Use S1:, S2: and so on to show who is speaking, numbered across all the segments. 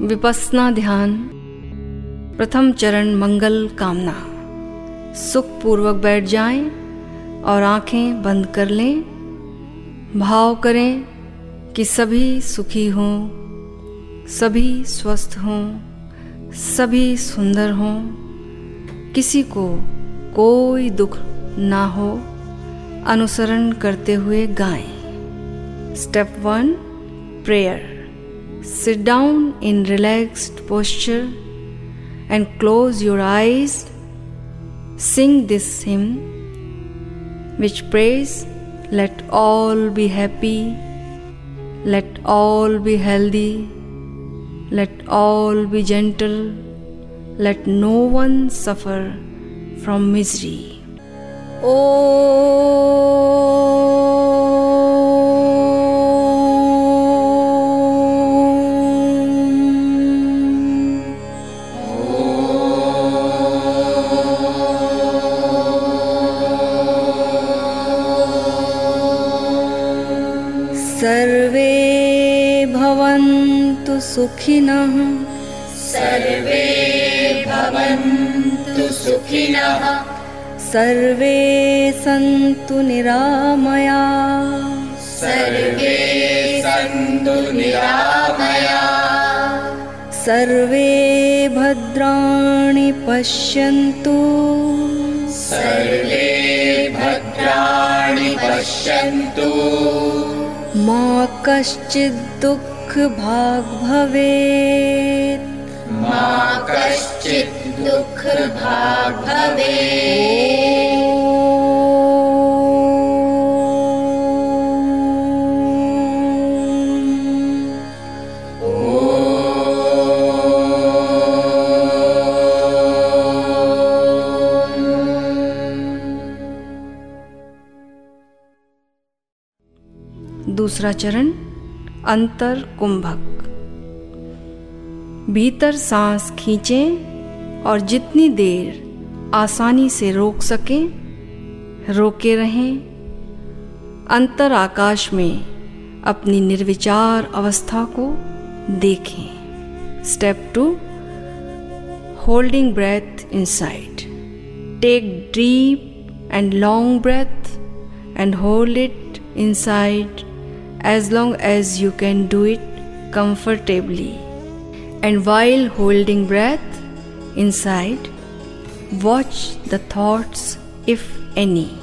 S1: विपसना ध्यान। प्रथम चरण मंगल कामना। सुखपूर्वक बैठ जाएँ और आँखें बंद कर लें। भाव करें कि सभी सुखी हों, सभी स्वस्थ हों, सभी सुंदर हों। किसी को कोई दुख ना हो, अनुसरण करते हुए गाएँ। Step one, prayer. Sit down in relaxed posture and close your eyes. Sing this hymn which prays, Let all be happy, let all be healthy, let all be gentle, let no one suffer from misery. Oh. सुखिनः।
S2: सर्वे भवन्तु सुखिनः।
S1: सर्वे सन्तु निरामया।
S2: सर्वे सन्तु निरामया।
S1: सर्वे भद्राणि पश्यन्तु।
S2: सर्वे भद्राणि पश्यन्तु।
S1: मा कश्चित् दुःखभाग् भवेत्।
S2: मा कश्चित् दुःखभाग् भवेत्।
S1: दूसरा चरण अंतर कुंभक भीतर सांस खींचें और जितनी देर आसानी से रोक सकें, रोके रहें। अंतर आकाश में अपनी निर्विचार अवस्था को देखें। Step two holding breath inside take deep and long breath and hold it inside as long as you can do it comfortably. And while holding breath inside, watch the thoughts, if any.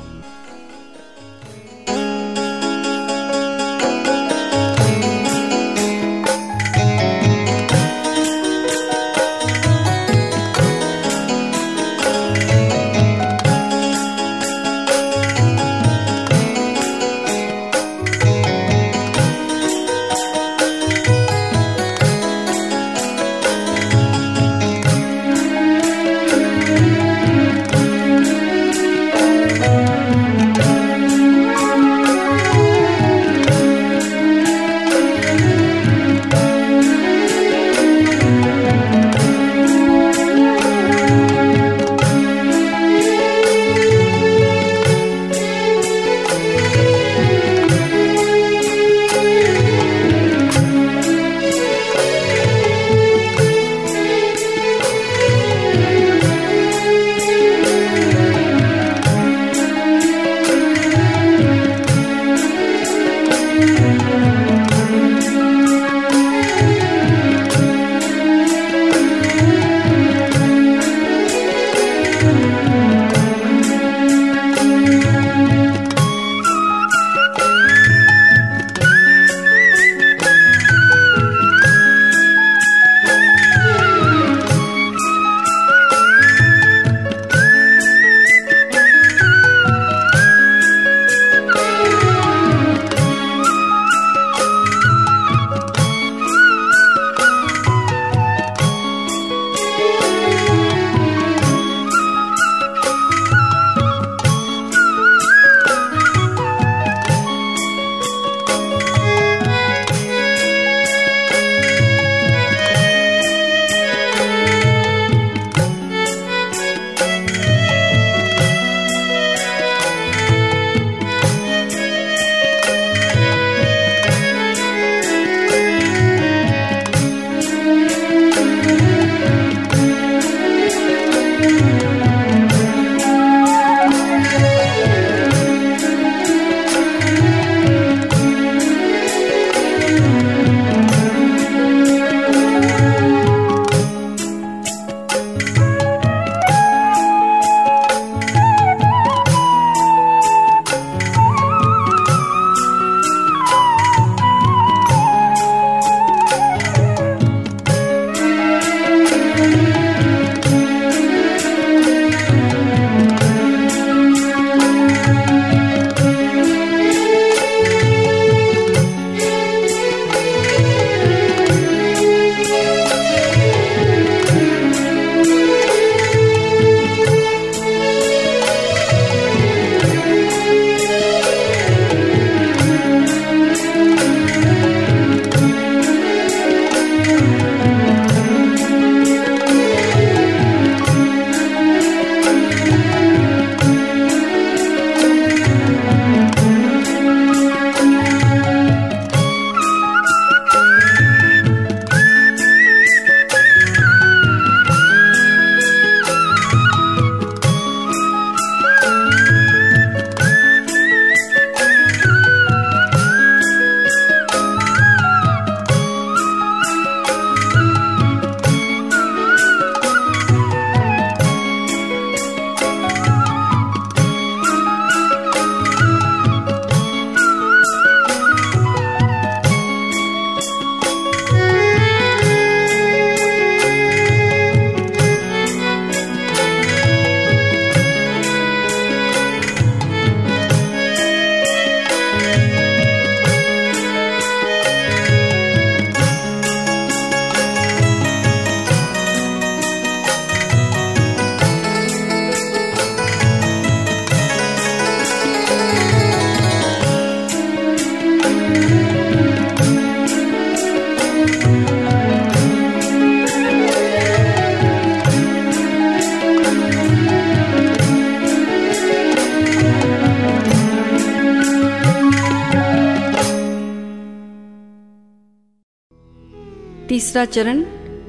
S1: तीसरा चरण,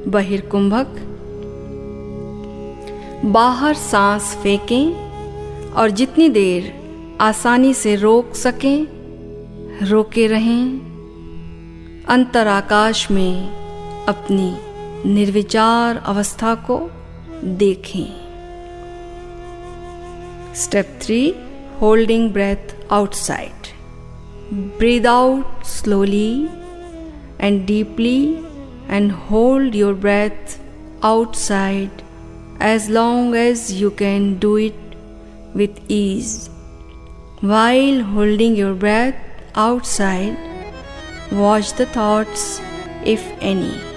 S1: बहिर्कुंभक। बाहर सांस फेंकें और जितनी देर आसानी से रोक सकें, रोके रहें। अंतराकाश में अपनी निर्विचार अवस्था को देखें। Step three holding breath outside breathe out slowly and deeply and hold your breath outside as long as you can do it with ease. While holding your breath outside, watch the thoughts, if any.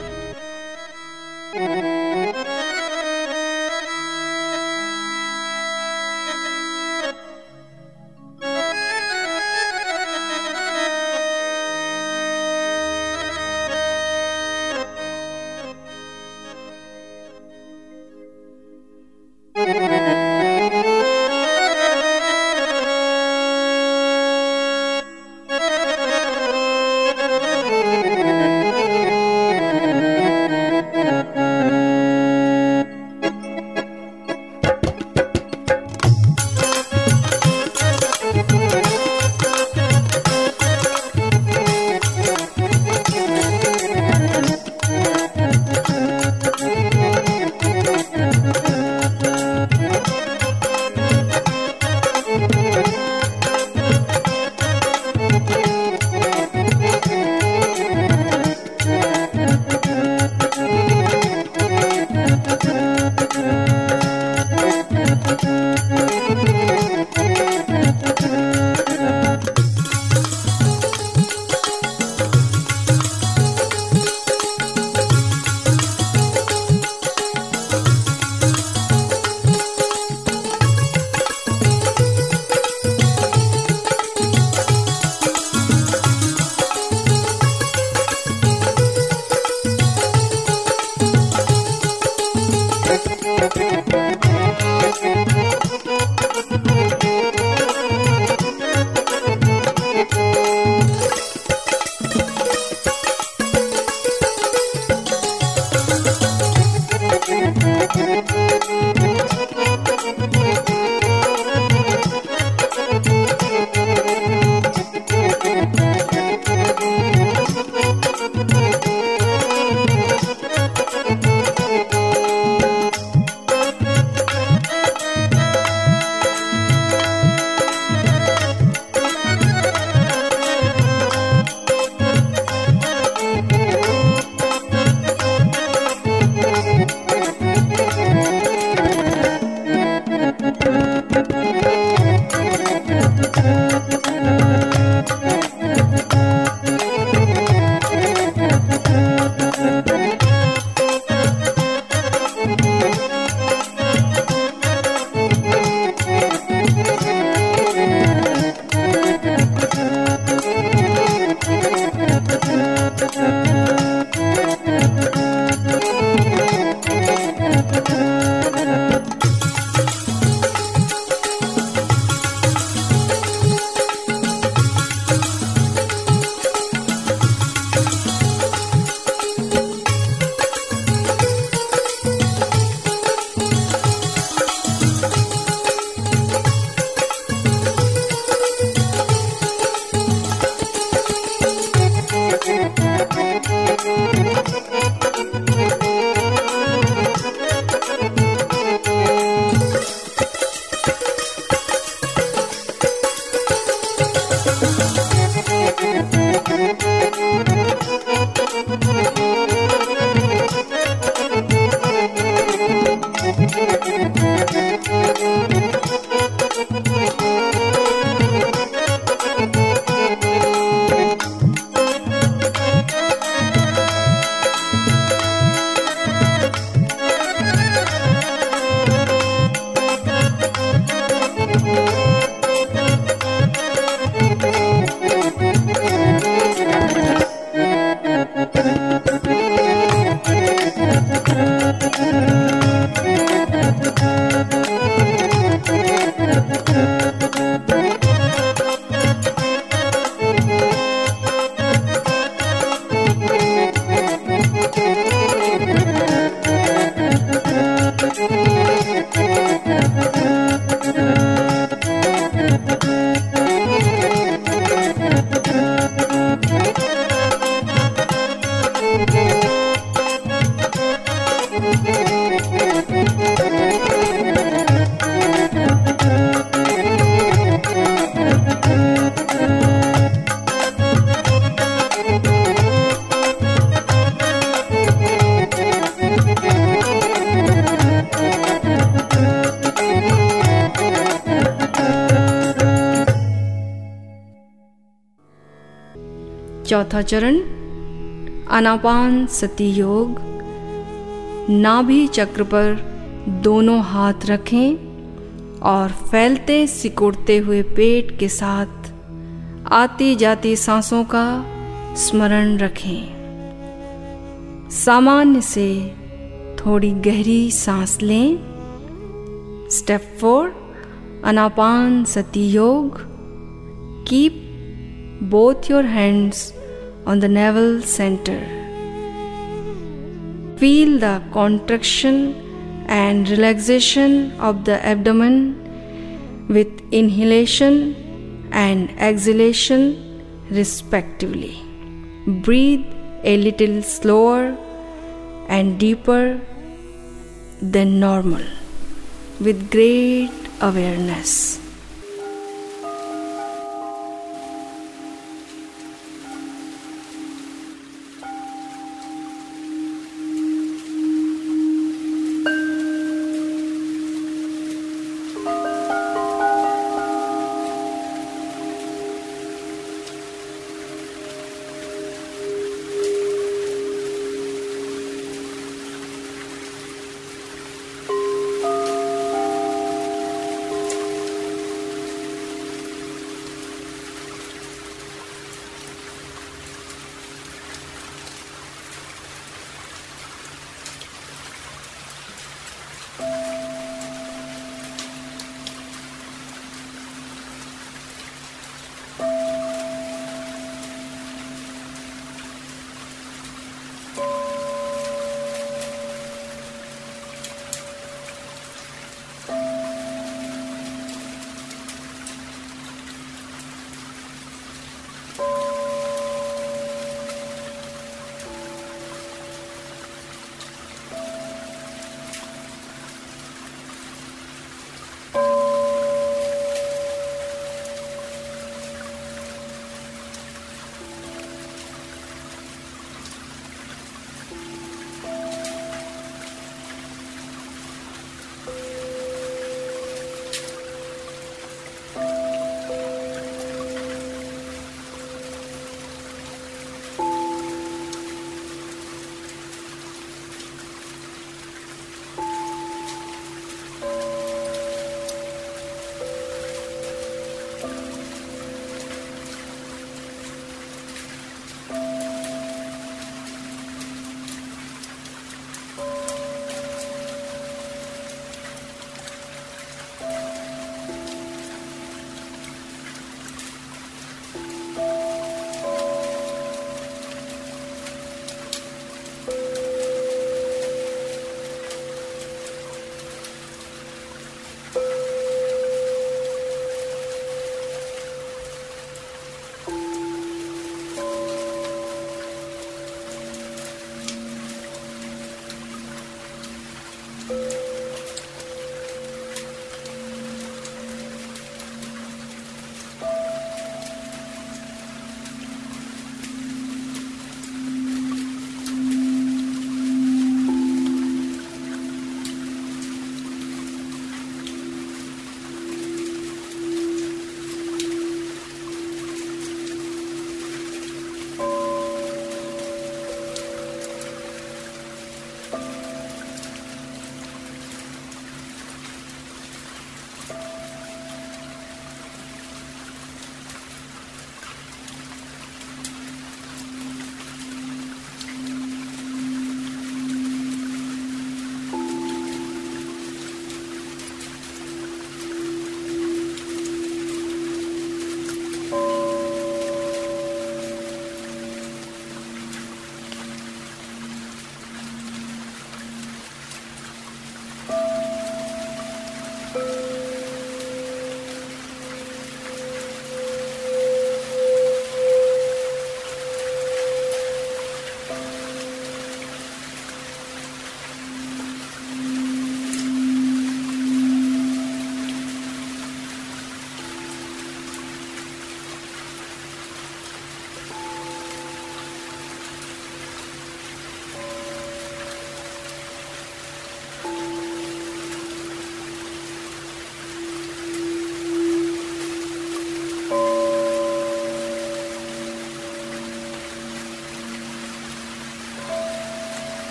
S1: चौथा चरण, अनापान सती योग नाभि चक्र पर दोनों हाथ रखें और फैलते सिकुड़ते हुए पेट के साथ आती जाती सांसों का स्मरण रखें। सामान्य से थोड़ी गहरी सांस लें। Step four, Anapana sati yoga keep both your hands on the navel center. Feel the contraction and relaxation of the abdomen with inhalation and exhalation, respectively. Breathe a little slower and deeper than normal with great awareness.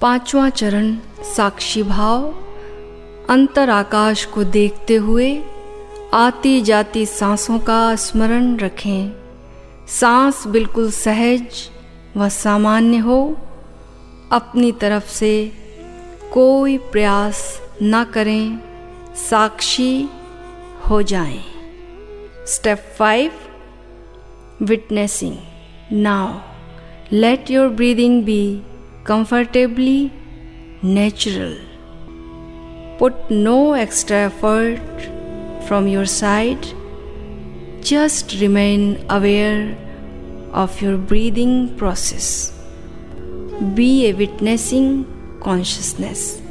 S1: पांचवा चरण साक्षी भाव अंतर आकाश को देखते हुए आती जाती सांसों का स्मरण रखें सांस बिल्कुल सहज व सामान्य हो, अपनी तरफ़ से कोई प्रयास न करें, साक्षी हो जाएँ। Step five, witnessing now let your breathing be comfortably natural. Put no extra effort from your side. Just remain aware of your breathing process. Be a witnessing consciousness.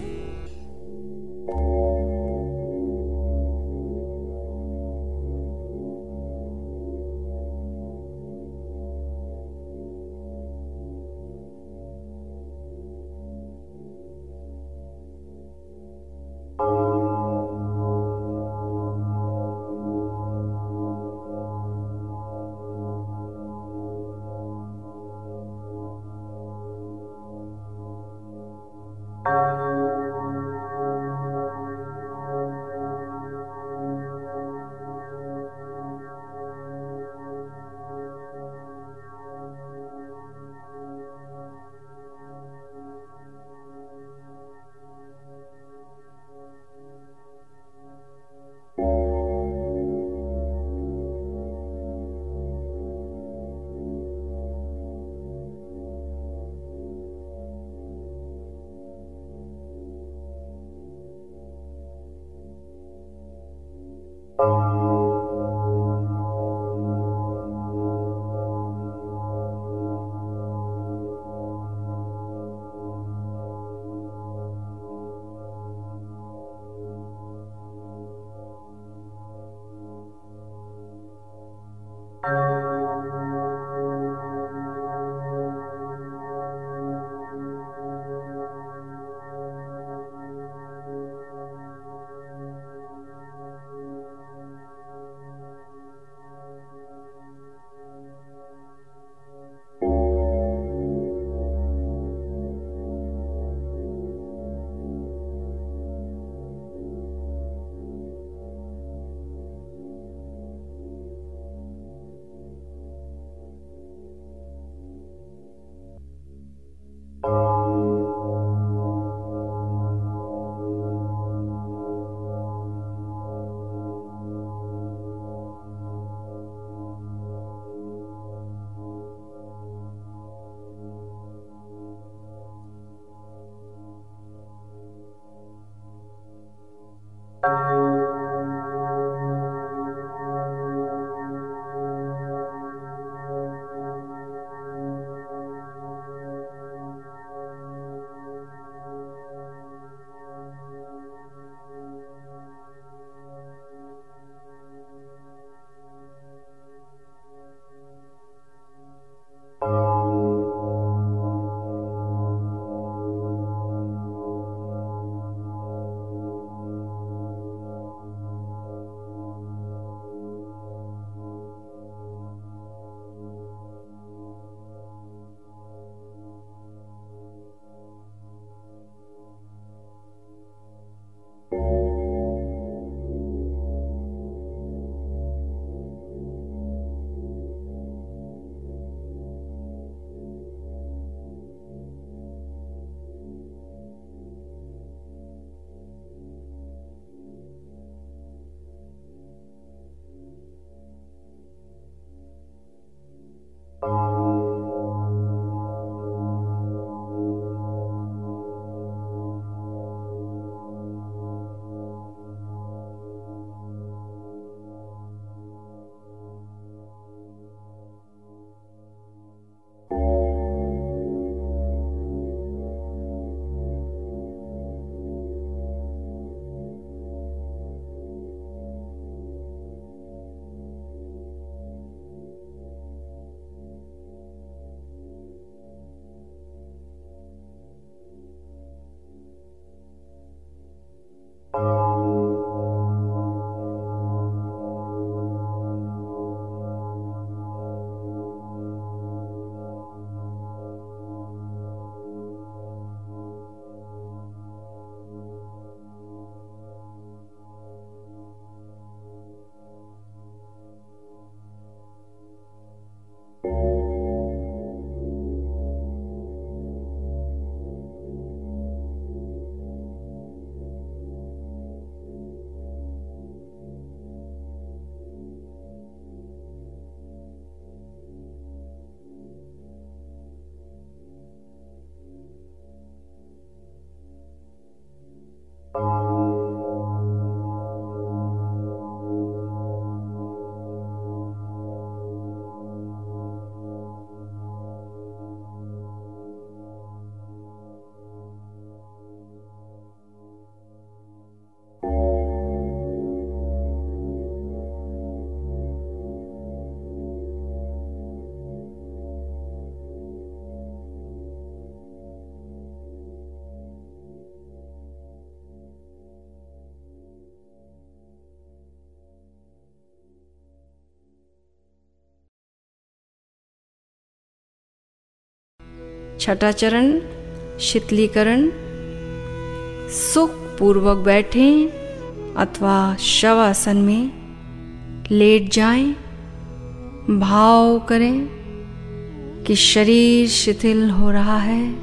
S1: छठा चरण शीतलीकरण सुख पूर्वक बैठें अथवा शवासन में लेट जाएँ, भाव करें कि शरीर शिथिल हो रहा है।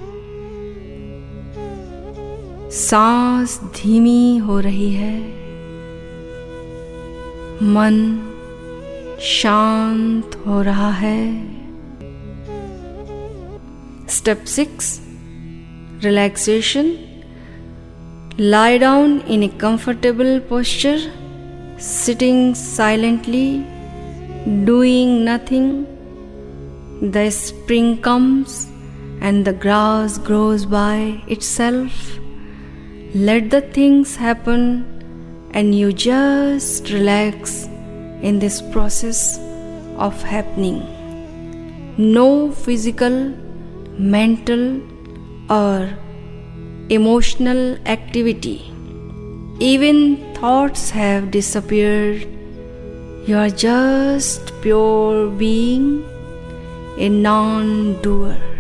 S1: सांस धीमी हो रही है। मन शांत हो रहा है। Step 6 Relaxation Lie down in a comfortable posture, sitting silently, doing nothing. The spring comes and the grass grows by itself. Let the things happen and you just relax in this process of happening. No physical mental, or emotional activity. Even thoughts have disappeared. You are just pure being, a non doer.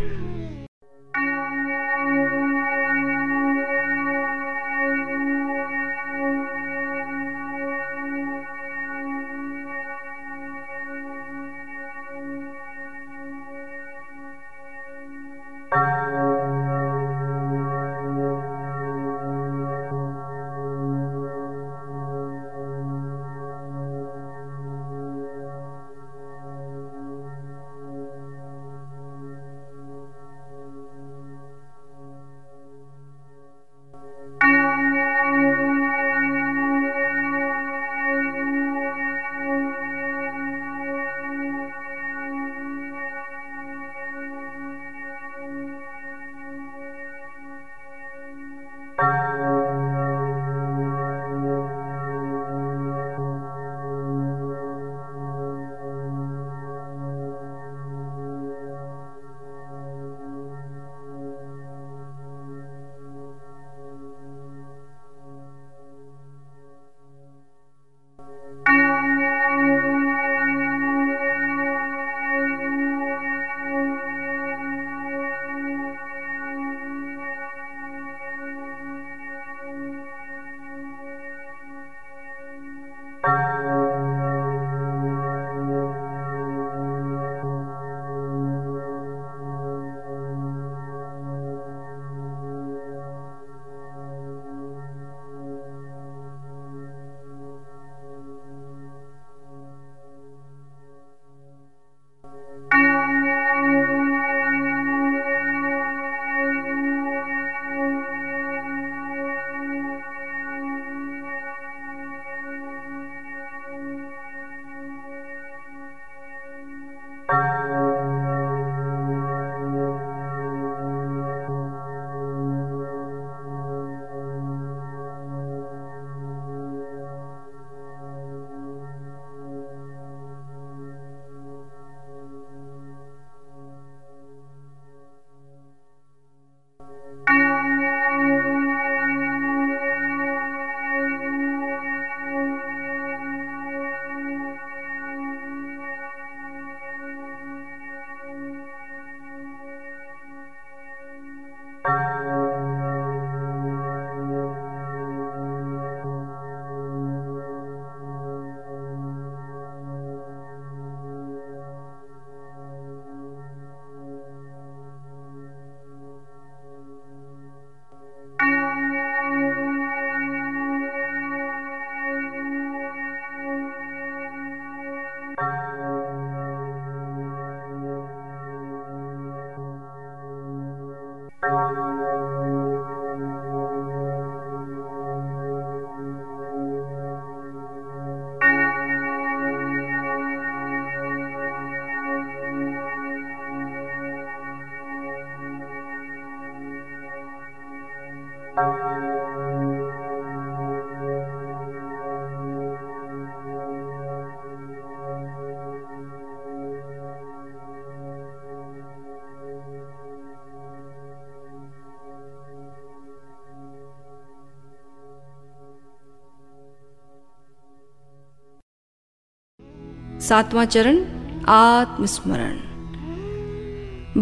S1: सातवां चरण, आत्मस्मरण।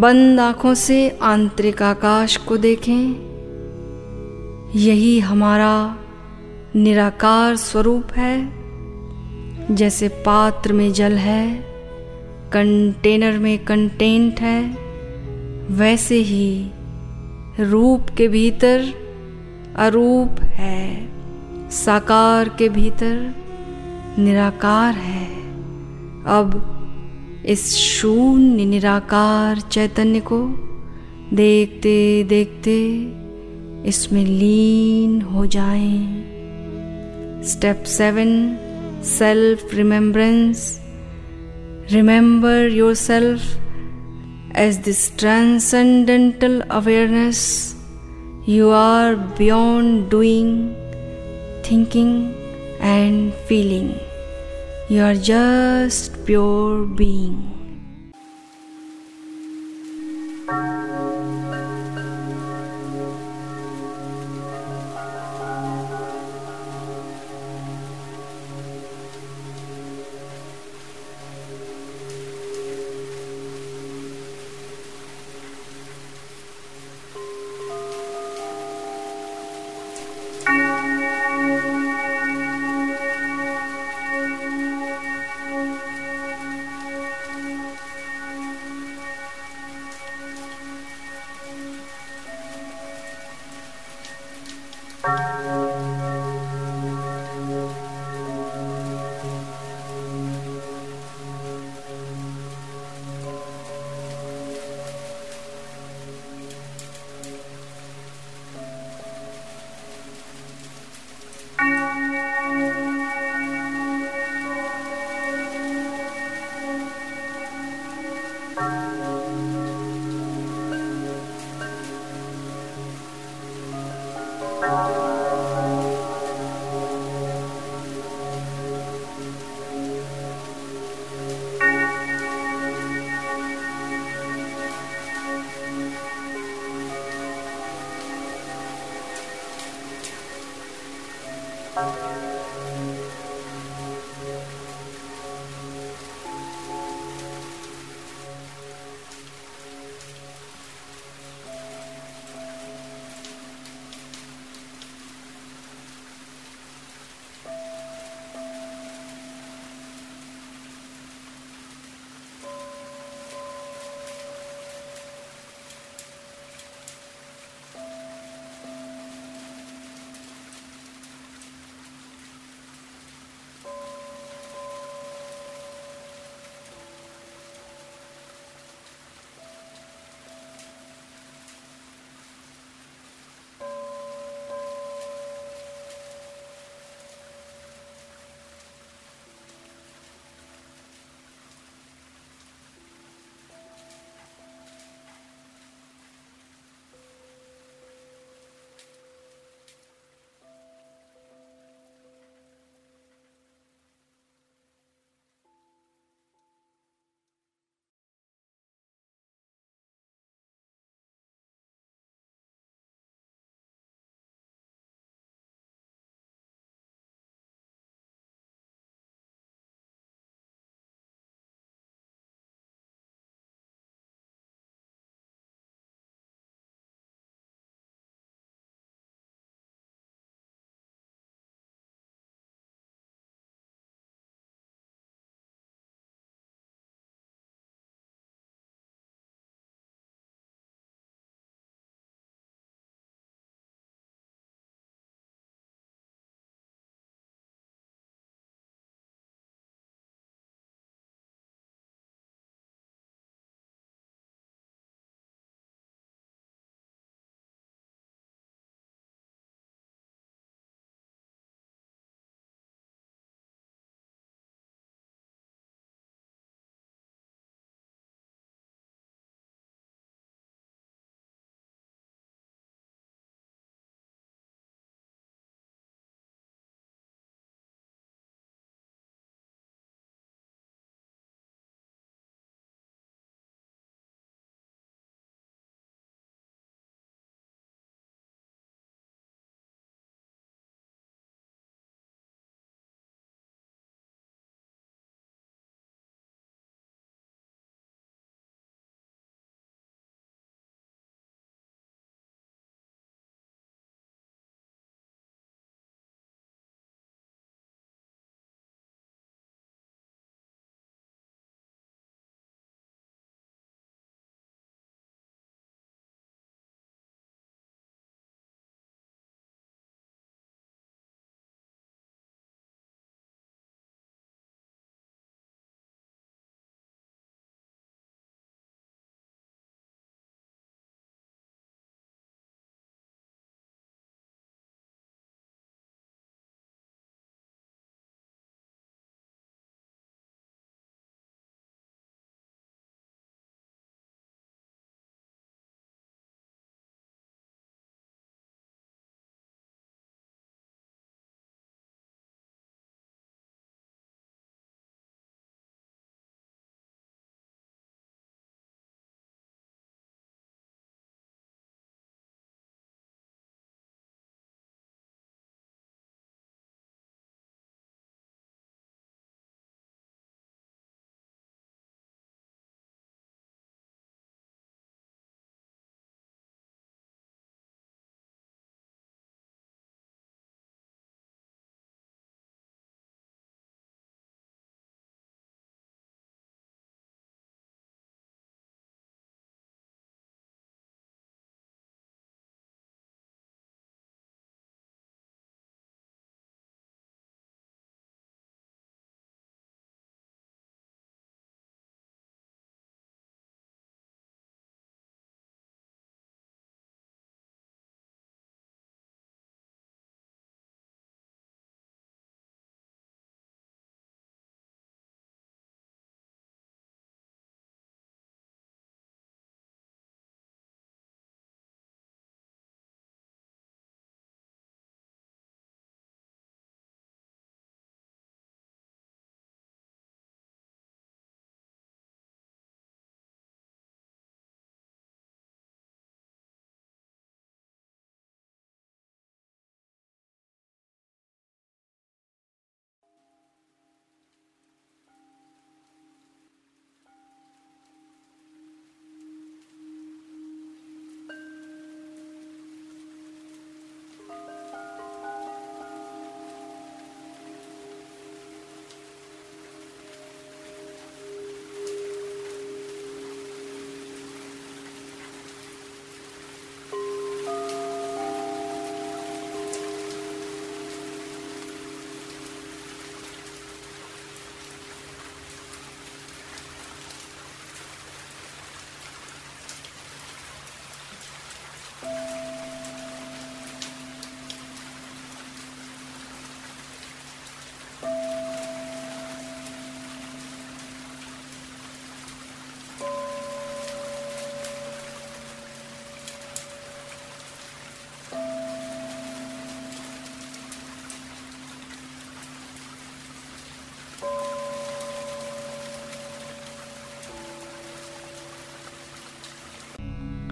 S1: बंद आँखों से आंतरिक आकाश को देखें। यही हमारा निराकार स्वरूप है, जैसे पात्र में जल है, कंटेनर में कंटेंट है, वैसे ही रूप के भीतर अरूप है, साकार के भीतर निराकार है। अब इस शून्य निराकार चैतन्य को देखते देखते इसमें लीन हो जाएँ। Step seven self remembrance remember your self as this transcendental awareness you are beyond doing thinking and feeling You are just pure being.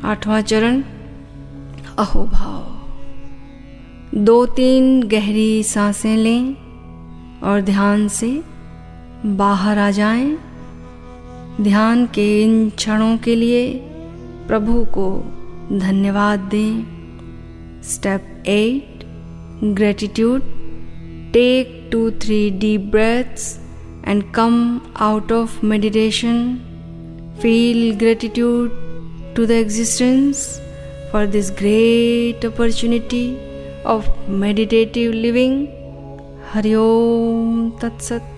S1: आठवां चरण अहोभाव दो तीन गहरी साँसें लें और ध्यान से बाहर आ जाएँ। ध्यान के इन क्षणों के लिए प्रभु को धन्यवाद दें। Step eight gratitude take two three deep breaths and come out of meditation feel gratitude to the existence for this great opportunity of meditative living. Hari Om Tat Sat.